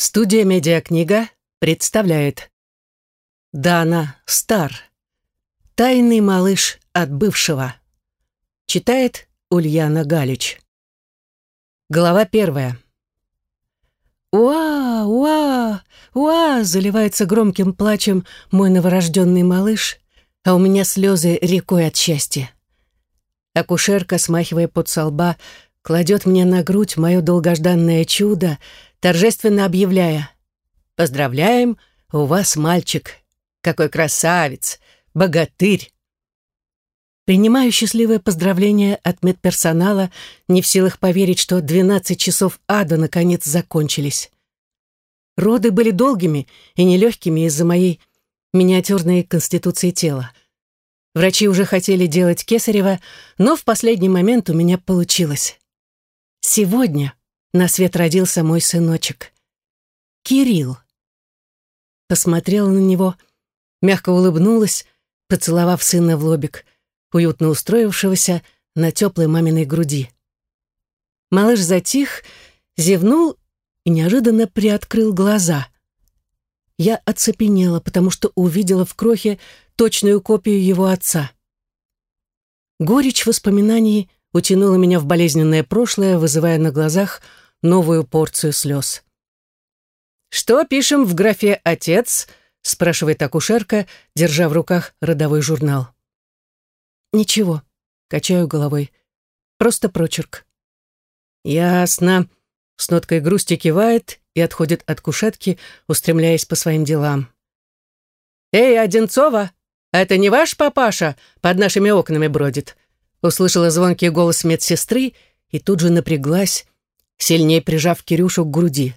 Студия «Медиакнига» представляет Дана Стар «Тайный малыш от бывшего» Читает Ульяна Галич Глава первая «Уа, уа, уа!» заливается громким плачем мой новорожденный малыш, а у меня слезы рекой от счастья. Акушерка, смахивая под со лба, кладет мне на грудь мое долгожданное чудо, торжественно объявляя «Поздравляем, у вас мальчик! Какой красавец! Богатырь!» Принимаю счастливое поздравление от медперсонала, не в силах поверить, что 12 часов ада наконец закончились. Роды были долгими и нелегкими из-за моей миниатюрной конституции тела. Врачи уже хотели делать кесарево, но в последний момент у меня получилось. Сегодня на свет родился мой сыночек. Кирилл. Посмотрела на него, мягко улыбнулась, поцеловав сына в лобик, уютно устроившегося на теплой маминой груди. Малыш затих, зевнул и неожиданно приоткрыл глаза. Я оцепенела, потому что увидела в крохе точную копию его отца. Горечь воспоминаний утянула меня в болезненное прошлое, вызывая на глазах новую порцию слез. «Что пишем в графе «Отец»?» — спрашивает акушерка, держа в руках родовой журнал. «Ничего», — качаю головой. «Просто прочерк». «Ясно», — с ноткой грусти кивает и отходит от кушетки, устремляясь по своим делам. «Эй, Одинцова, это не ваш папаша под нашими окнами бродит?» Услышала звонкий голос медсестры и тут же напряглась, сильнее прижав Кирюшу к груди.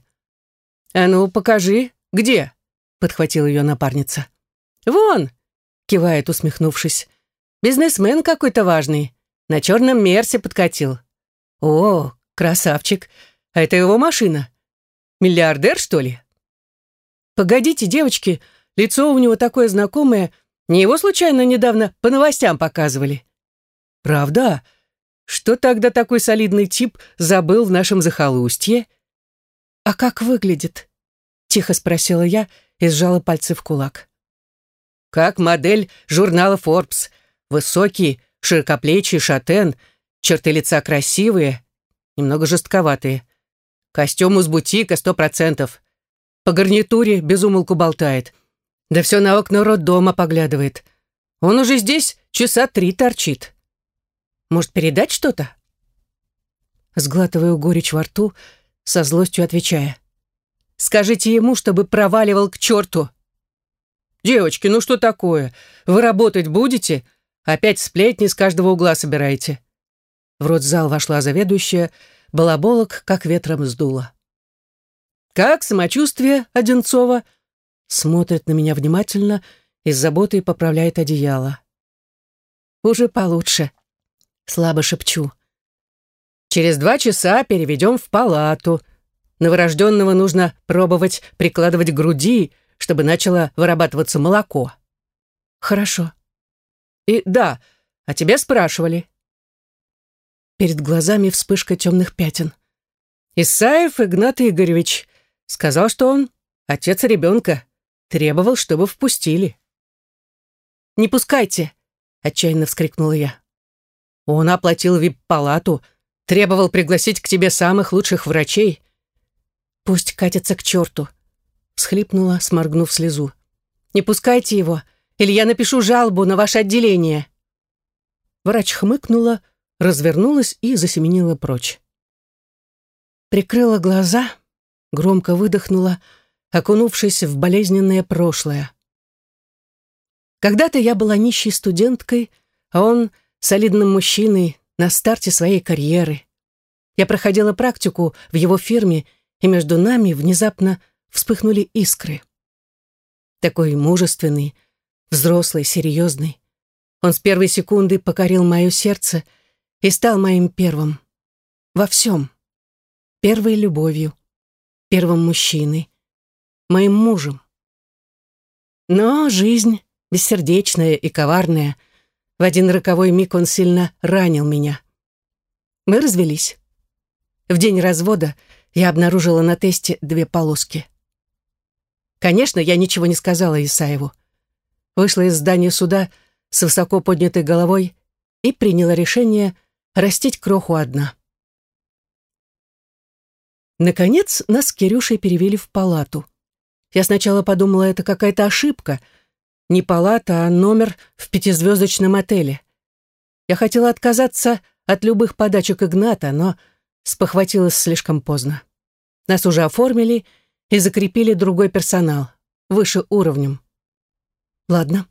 «А ну, покажи, где?» — подхватила ее напарница. «Вон!» — кивает, усмехнувшись. «Бизнесмен какой-то важный. На черном мерсе подкатил. О, красавчик! А это его машина. Миллиардер, что ли?» «Погодите, девочки, лицо у него такое знакомое. Не его случайно недавно по новостям показывали?» «Правда? Что тогда такой солидный тип забыл в нашем захолустье?» «А как выглядит?» — тихо спросила я и сжала пальцы в кулак. «Как модель журнала Forbes. Высокий, широкоплечий, шатен, черты лица красивые, немного жестковатые. Костюм из бутика сто процентов. По гарнитуре безумолку болтает. Да все на окна роддома поглядывает. Он уже здесь часа три торчит. Может, передать что-то?» Сглатываю горечь во рту, со злостью отвечая. «Скажите ему, чтобы проваливал к черту!» «Девочки, ну что такое? Вы работать будете? Опять сплетни с каждого угла собираете?» В рот зал вошла заведующая, балаболок как ветром сдуло. «Как самочувствие Одинцова?» Смотрит на меня внимательно и с заботой поправляет одеяло. «Уже получше», Слабо шепчу. Через два часа переведем в палату. Новорожденного нужно пробовать прикладывать к груди, чтобы начало вырабатываться молоко. Хорошо. И да, а тебя спрашивали. Перед глазами вспышка темных пятен. Исаев Игнат Игоревич сказал, что он отец ребенка, требовал, чтобы впустили. «Не пускайте!» — отчаянно вскрикнула я. Он оплатил вип-палату, требовал пригласить к тебе самых лучших врачей. Пусть катится к черту, всхлипнула, сморгнув слезу. Не пускайте его, или я напишу жалобу на ваше отделение. Врач хмыкнула, развернулась и засеменила прочь. Прикрыла глаза, громко выдохнула, окунувшись в болезненное прошлое. Когда-то я была нищей студенткой, а он солидным мужчиной на старте своей карьеры. Я проходила практику в его фирме, и между нами внезапно вспыхнули искры. Такой мужественный, взрослый, серьезный. Он с первой секунды покорил мое сердце и стал моим первым. Во всем. Первой любовью, первым мужчиной, моим мужем. Но жизнь, бессердечная и коварная — в один роковой миг он сильно ранил меня. Мы развелись. В день развода я обнаружила на тесте две полоски. Конечно, я ничего не сказала Исаеву. Вышла из здания суда с высоко поднятой головой и приняла решение растить кроху одна. Наконец нас с Кирюшей перевели в палату. Я сначала подумала, это какая-то ошибка. Не палата, а номер в пятизвездочном отеле. Я хотела отказаться от любых подачек Игната, но спохватилась слишком поздно. Нас уже оформили и закрепили другой персонал, выше уровнем. Ладно,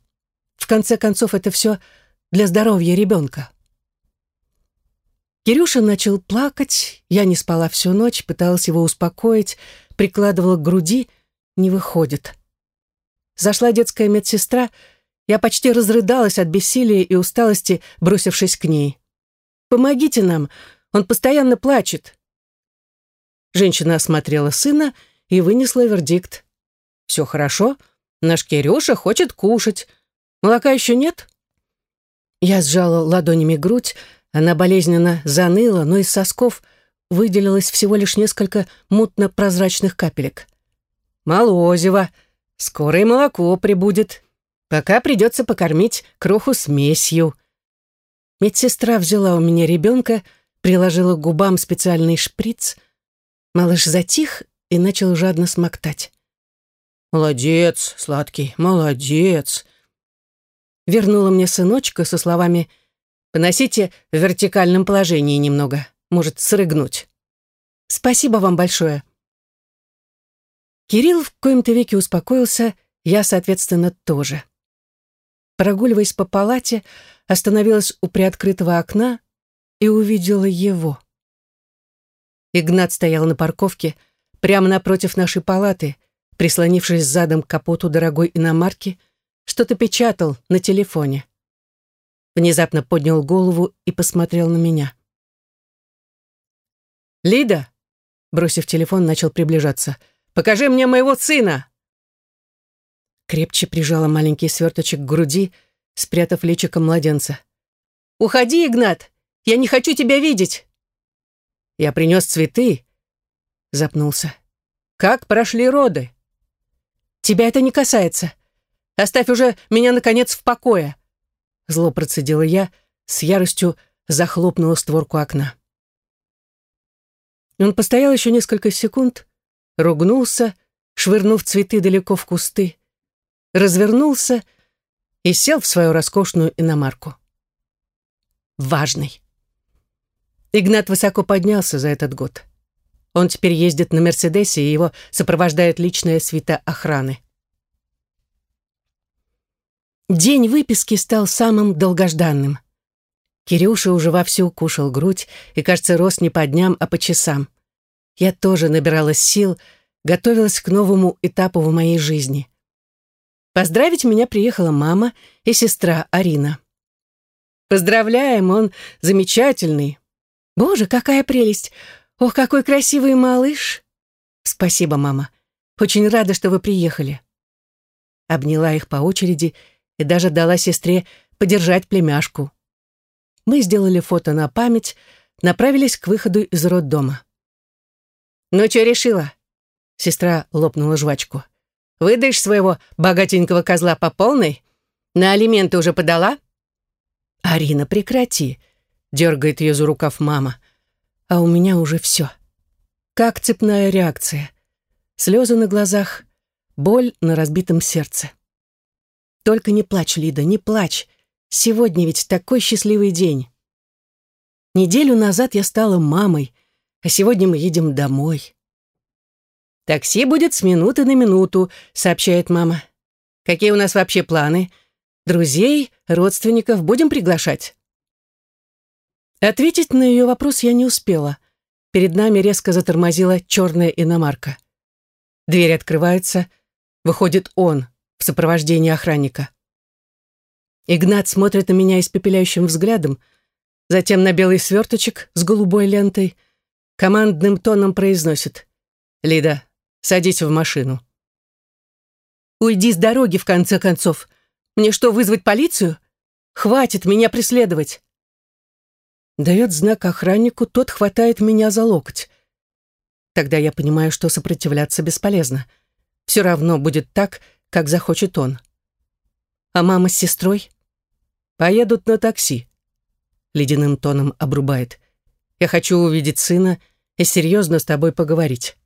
в конце концов это все для здоровья ребенка. Кирюша начал плакать, я не спала всю ночь, пыталась его успокоить, прикладывала к груди, не выходит. Зашла детская медсестра, я почти разрыдалась от бессилия и усталости, бросившись к ней. «Помогите нам, он постоянно плачет». Женщина осмотрела сына и вынесла вердикт. «Все хорошо, наш Кирюша хочет кушать. Молока еще нет?» Я сжала ладонями грудь, она болезненно заныла, но из сосков выделилось всего лишь несколько мутно-прозрачных капелек. «Молозиво. Скоро и молоко прибудет. Пока придется покормить кроху смесью». Медсестра взяла у меня ребенка, приложила к губам специальный шприц. Малыш затих и начал жадно смоктать. «Молодец, сладкий, молодец!» Вернула мне сыночка со словами «Поносите в вертикальном положении немного, может срыгнуть». «Спасибо вам большое». Кирилл в коем-то веке успокоился, я, соответственно, тоже. Прогуливаясь по палате, остановилась у приоткрытого окна и увидела его. Игнат стоял на парковке прямо напротив нашей палаты, прислонившись задом к капоту дорогой иномарки, что-то печатал на телефоне. Внезапно поднял голову и посмотрел на меня. «Лида!» Бросив телефон, начал приближаться. «Покажи мне моего сына!» Крепче прижала маленький сверточек к груди, спрятав личико младенца. «Уходи, Игнат! Я не хочу тебя видеть!» «Я принес цветы!» Запнулся. «Как прошли роды?» «Тебя это не касается. Оставь уже меня, наконец, в покое!» Зло процедила я, с яростью захлопнула створку окна. Он постоял еще несколько секунд, ругнулся, швырнув цветы далеко в кусты, развернулся и сел в свою роскошную иномарку. Важный. Игнат высоко поднялся за этот год. Он теперь ездит на «Мерседесе», и его сопровождает личная свита охраны. День выписки стал самым долгожданным. Кирюша уже вовсю кушал грудь и, кажется, рос не по дням, а по часам. Я тоже набиралась сил, готовилась к новому этапу в моей жизни. Поздравить меня приехала мама и сестра Арина. «Поздравляем, он замечательный!» «Боже, какая прелесть! Ох, какой красивый малыш!» «Спасибо, мама. Очень рада, что вы приехали». Обняла их по очереди и даже дала сестре подержать племяшку. Мы сделали фото на память, направились к выходу из роддома. «Ну, что решила?» Сестра лопнула жвачку. «Выдаешь своего богатенького козла по полной? На алименты уже подала?» «Арина, прекрати!» — дергает ее за рукав мама. «А у меня уже все. Как цепная реакция. Слезы на глазах, боль на разбитом сердце. Только не плачь, Лида, не плачь. Сегодня ведь такой счастливый день. Неделю назад я стала мамой, а сегодня мы едем домой. «Такси будет с минуты на минуту», — сообщает мама. «Какие у нас вообще планы? Друзей, родственников будем приглашать?» Ответить на ее вопрос я не успела. Перед нами резко затормозила черная иномарка. Дверь открывается, выходит он, в сопровождении охранника. Игнат смотрит на меня испепеляющим взглядом, затем на белый сверточек с голубой лентой, командным тоном произносит «Лида, садись в машину». «Уйди с дороги, в конце концов. Мне что, вызвать полицию? Хватит меня преследовать!» Дает знак охраннику, тот хватает меня за локоть. Тогда я понимаю, что сопротивляться бесполезно. Все равно будет так, как захочет он. А мама с сестрой? Поедут на такси. Ледяным тоном обрубает. Я хочу увидеть сына и серьезно с тобой поговорить.